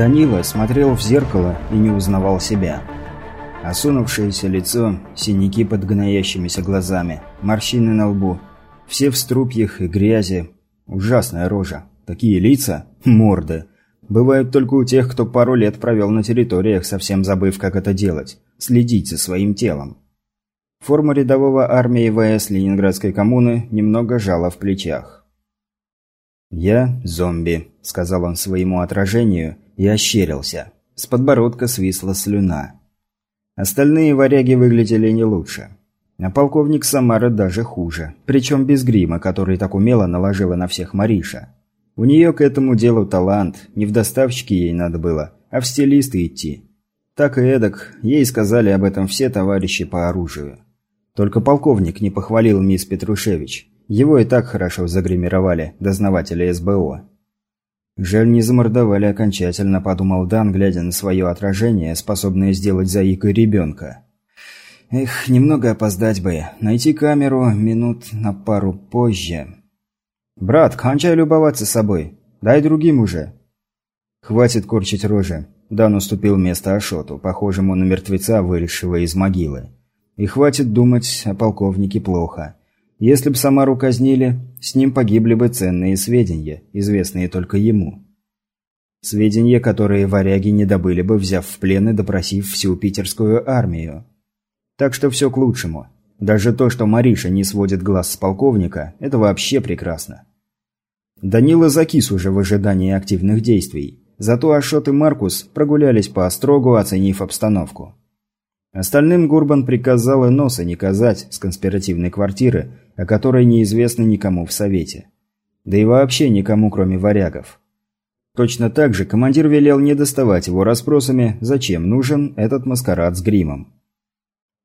Данила смотрел в зеркало и не узнавал себя. Осунувшееся лицо, синяки под гноящимися глазами, морщины на лбу, все в струпьях и грязи. Ужасная рожа. Такие лица – морды. Бывают только у тех, кто пару лет провел на территориях, совсем забыв, как это делать – следить за своим телом. Форма рядового армии ВС Ленинградской коммуны немного жала в плечах. «Я зомби», – сказал он своему отражению и ощерился. С подбородка свисла слюна. Остальные варяги выглядели не лучше. А полковник Самара даже хуже. Причем без грима, который так умело наложила на всех Мариша. У нее к этому делу талант, не в доставщике ей надо было, а в стилисты идти. Так и эдак, ей сказали об этом все товарищи по оружию. Только полковник не похвалил мисс Петрушевич. Его и так хорошо загримировали дознаватели СБО. Жаль, не замордовали окончательно, подумал Дан, глядя на свое отражение, способное сделать заикой ребенка. Эх, немного опоздать бы. Найти камеру минут на пару позже. «Брат, кончай любоваться собой. Дай другим уже». «Хватит корчить рожи». Дан уступил место Ашоту, похожему на мертвеца, вылезшего из могилы. И хватит думать о полковнике плохо. Если б Самару казнили, с ним погибли бы ценные сведения, известные только ему. Сведения, которые варяги не добыли бы, взяв в плен и допросив всю питерскую армию. Так что все к лучшему. Даже то, что Мариша не сводит глаз с полковника, это вообще прекрасно. Данила закис уже в ожидании активных действий. Зато Ашот и Маркус прогулялись по острогу, оценив обстановку. Остальным Гурбан приказал и носа не казать с конспиративной квартиры, о которой неизвестно никому в Совете. Да и вообще никому, кроме варягов. Точно так же командир велел не доставать его расспросами, зачем нужен этот маскарад с гримом.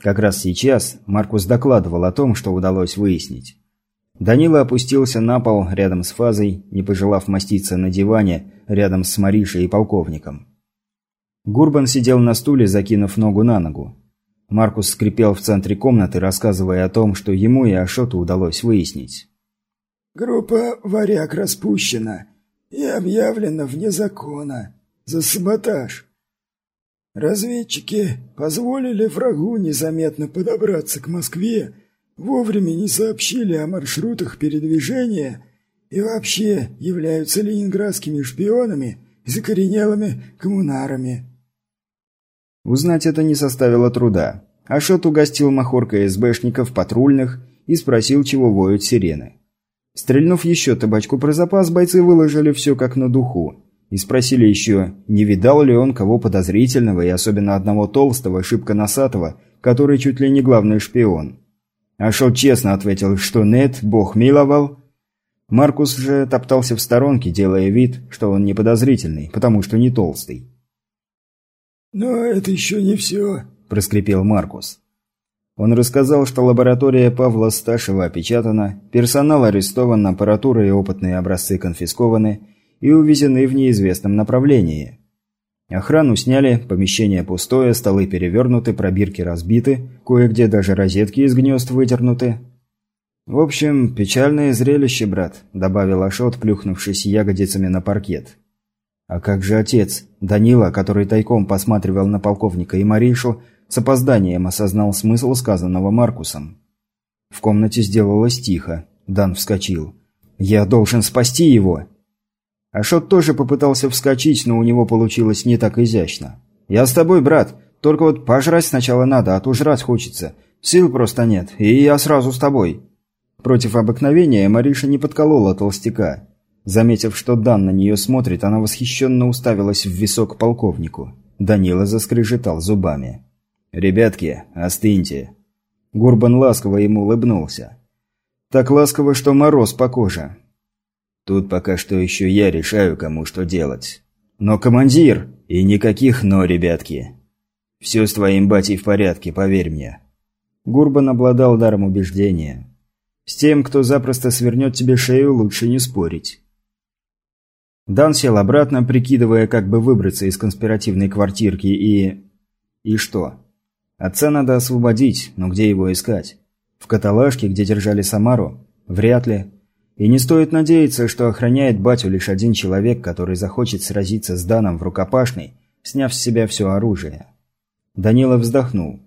Как раз сейчас Маркус докладывал о том, что удалось выяснить. Данила опустился на пол рядом с Фазой, не пожелав маститься на диване рядом с Маришей и полковником. Гурбан сидел на стуле, закинув ногу на ногу. Маркус скрипел в центре комнаты, рассказывая о том, что ему и Ашоту удалось выяснить. «Группа «Варяг» распущена и объявлена вне закона за саботаж. Разведчики позволили врагу незаметно подобраться к Москве, вовремя не сообщили о маршрутах передвижения и вообще являются ленинградскими шпионами и закоренелыми коммунарами. Узнать это не составило труда. Ашот угостил махоркой СБшников патрульных и спросил, чего воют сирены. Стрельнув еще табачку про запас, бойцы выложили все как на духу. И спросили еще, не видал ли он кого подозрительного, и особенно одного толстого, шибко носатого, который чуть ли не главный шпион. Ашот честно ответил, что нет, бог миловал. Маркус же топтался в сторонке, делая вид, что он не подозрительный, потому что не толстый. «Но это еще не все», – проскрипел Маркус. Он рассказал, что лаборатория Павла Сташева опечатана, персонал арестован, аппаратура и опытные образцы конфискованы и увезены в неизвестном направлении. Охрану сняли, помещение пустое, столы перевернуты, пробирки разбиты, кое-где даже розетки из гнезд выдернуты. «В общем, печальное зрелище, брат», – добавил Ашот, плюхнувшись ягодицами на паркет. А как же отец? Данила, который тайком посматривал на полковника и Маришу, с опозданием осознал смысл сказанного Маркусом. В комнате сделалось тихо. Дан вскочил. «Я должен спасти его!» Ашот тоже попытался вскочить, но у него получилось не так изящно. «Я с тобой, брат. Только вот пожрать сначала надо, а то жрать хочется. Сил просто нет, и я сразу с тобой». Против обыкновения Мариша не подколола толстяка. Заметив, что Дан на нее смотрит, она восхищенно уставилась в висок полковнику. Данила заскрежетал зубами. «Ребятки, остыньте». Гурбан ласково ему улыбнулся. Так ласково, что мороз по коже. Тут пока что еще я решаю, кому что делать. Но командир! И никаких «но», ребятки. Все с твоим батей в порядке, поверь мне. Гурбан обладал даром убеждения. С тем, кто запросто свернет тебе шею, лучше не спорить. Дан сел обратно, прикидывая, как бы выбраться из конспиративной квартирки и... И что? Отца надо освободить, но где его искать? В каталажке, где держали Самару? Вряд ли. И не стоит надеяться, что охраняет батю лишь один человек, который захочет сразиться с Даном в рукопашной, сняв с себя все оружие. Данила вздохнул.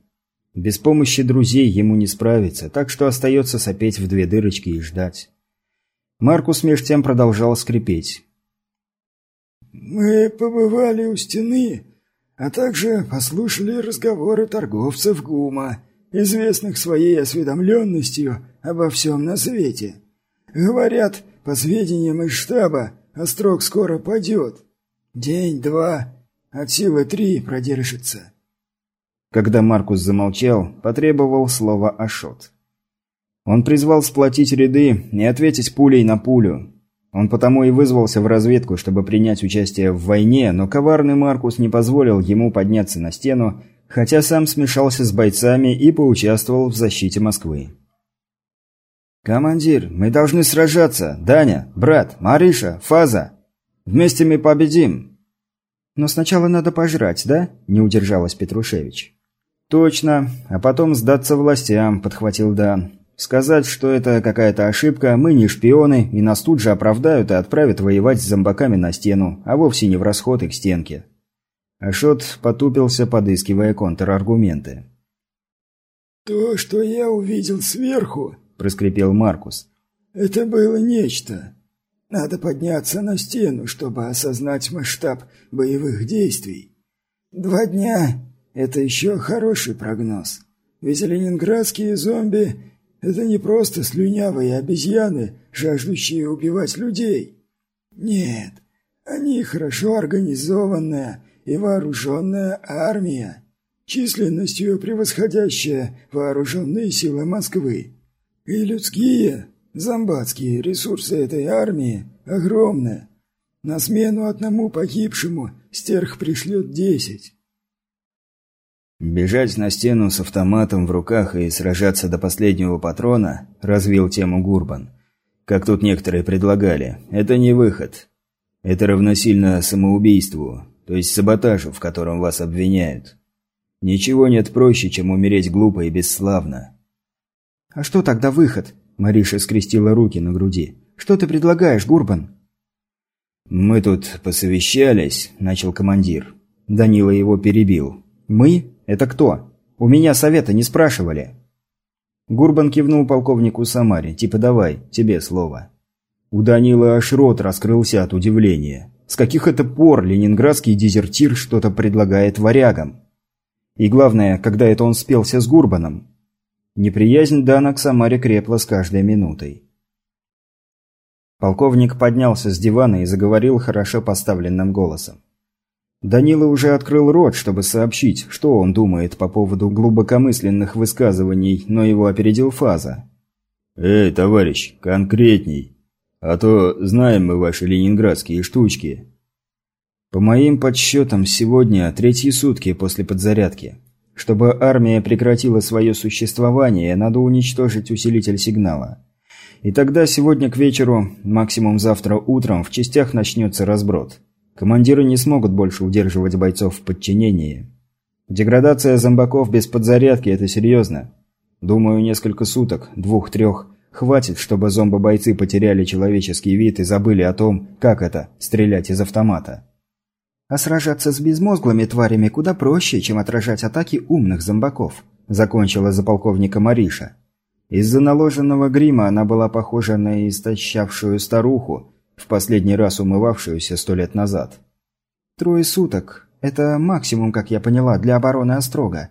Без помощи друзей ему не справиться, так что остается сопеть в две дырочки и ждать. Маркус меж тем продолжал скрипеть. «Мы побывали у стены, а также послушали разговоры торговцев ГУМа, известных своей осведомленностью обо всем на свете. Говорят, по сведениям из штаба, Острог скоро падет. День-два, от силы три продержится. Когда Маркус замолчал, потребовал слова Ашот. Он призвал сплотить ряды и ответить пулей на пулю. Он потому и вызвался в разведку, чтобы принять участие в войне, но коварный Маркус не позволил ему подняться на стену, хотя сам смешался с бойцами и поучаствовал в защите Москвы. «Командир, мы должны сражаться! Даня, брат, Мариша, Фаза! Вместе мы победим!» «Но сначала надо пожрать, да?» – не удержалась Петрушевич. «Точно, а потом сдаться властям», – подхватил Дан. «Сказать, что это какая-то ошибка, мы не шпионы, и нас тут же оправдают и отправят воевать с зомбаками на стену, а вовсе не в расход и к стенке». Ашот потупился, подыскивая контраргументы. «То, что я увидел сверху, проскрипел Маркус. «Это было нечто. Надо подняться на стену, чтобы осознать масштаб боевых действий. Два дня — это еще хороший прогноз. Ведь ленинградские зомби — это не просто слюнявые обезьяны, жаждущие убивать людей. Нет, они хорошо организованная и вооруженная армия, численностью превосходящая вооруженные силы Москвы. И людские, зомбатские ресурсы этой армии огромны. На смену одному погибшему стерх пришлет десять. «Бежать на стену с автоматом в руках и сражаться до последнего патрона?» – развил тему Гурбан. «Как тут некоторые предлагали, это не выход. Это равносильно самоубийству, то есть саботажу, в котором вас обвиняют. Ничего нет проще, чем умереть глупо и бесславно. «А что тогда выход?» Мариша скрестила руки на груди. «Что ты предлагаешь, Гурбан?» «Мы тут посовещались», – начал командир. Данила его перебил. «Мы? Это кто? У меня совета не спрашивали». Гурбан кивнул полковнику Самаре, типа «давай, тебе слово». У Данила аж рот раскрылся от удивления. С каких это пор ленинградский дезертир что-то предлагает варягам? И главное, когда это он спелся с Гурбаном? Неприязнь Дана к Самаре крепла с каждой минутой. Полковник поднялся с дивана и заговорил хорошо поставленным голосом. Данила уже открыл рот, чтобы сообщить, что он думает по поводу глубокомысленных высказываний, но его опередил Фаза. «Эй, товарищ, конкретней. А то знаем мы ваши ленинградские штучки». По моим подсчетам, сегодня третьи сутки после подзарядки. Чтобы армия прекратила свое существование, надо уничтожить усилитель сигнала. И тогда сегодня к вечеру, максимум завтра утром, в частях начнется разброд. Командиры не смогут больше удерживать бойцов в подчинении. Деградация зомбаков без подзарядки – это серьезно. Думаю, несколько суток, двух-трех, хватит, чтобы зомбо-бойцы потеряли человеческий вид и забыли о том, как это – стрелять из автомата. А сражаться с безмозглыми тварями куда проще, чем отражать атаки умных зомбаков», – закончила за полковника Мариша. Из-за наложенного грима она была похожа на истощавшую старуху, в последний раз умывавшуюся сто лет назад. «Трое суток. Это максимум, как я поняла, для обороны Острога».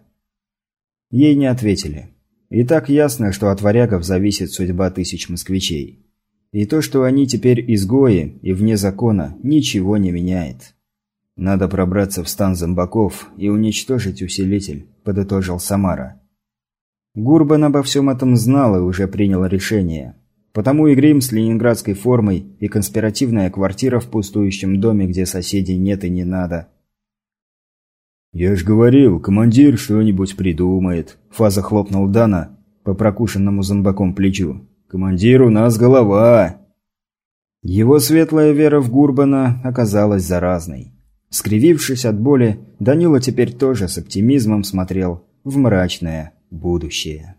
Ей не ответили. И так ясно, что от варягов зависит судьба тысяч москвичей. И то, что они теперь изгои и вне закона, ничего не меняет. «Надо пробраться в стан зомбаков и уничтожить усилитель», – подытожил Самара. Гурбан обо всем этом знал и уже принял решение. Потому и грим с ленинградской формой, и конспиративная квартира в пустующем доме, где соседей нет и не надо. «Я ж говорил, командир что-нибудь придумает», – Фаза хлопнул Дана по прокушенному зомбаком плечу. «Командир, у нас голова!» Его светлая вера в Гурбана оказалась заразной. Скривившись от боли, Данила теперь тоже с оптимизмом смотрел в мрачное будущее.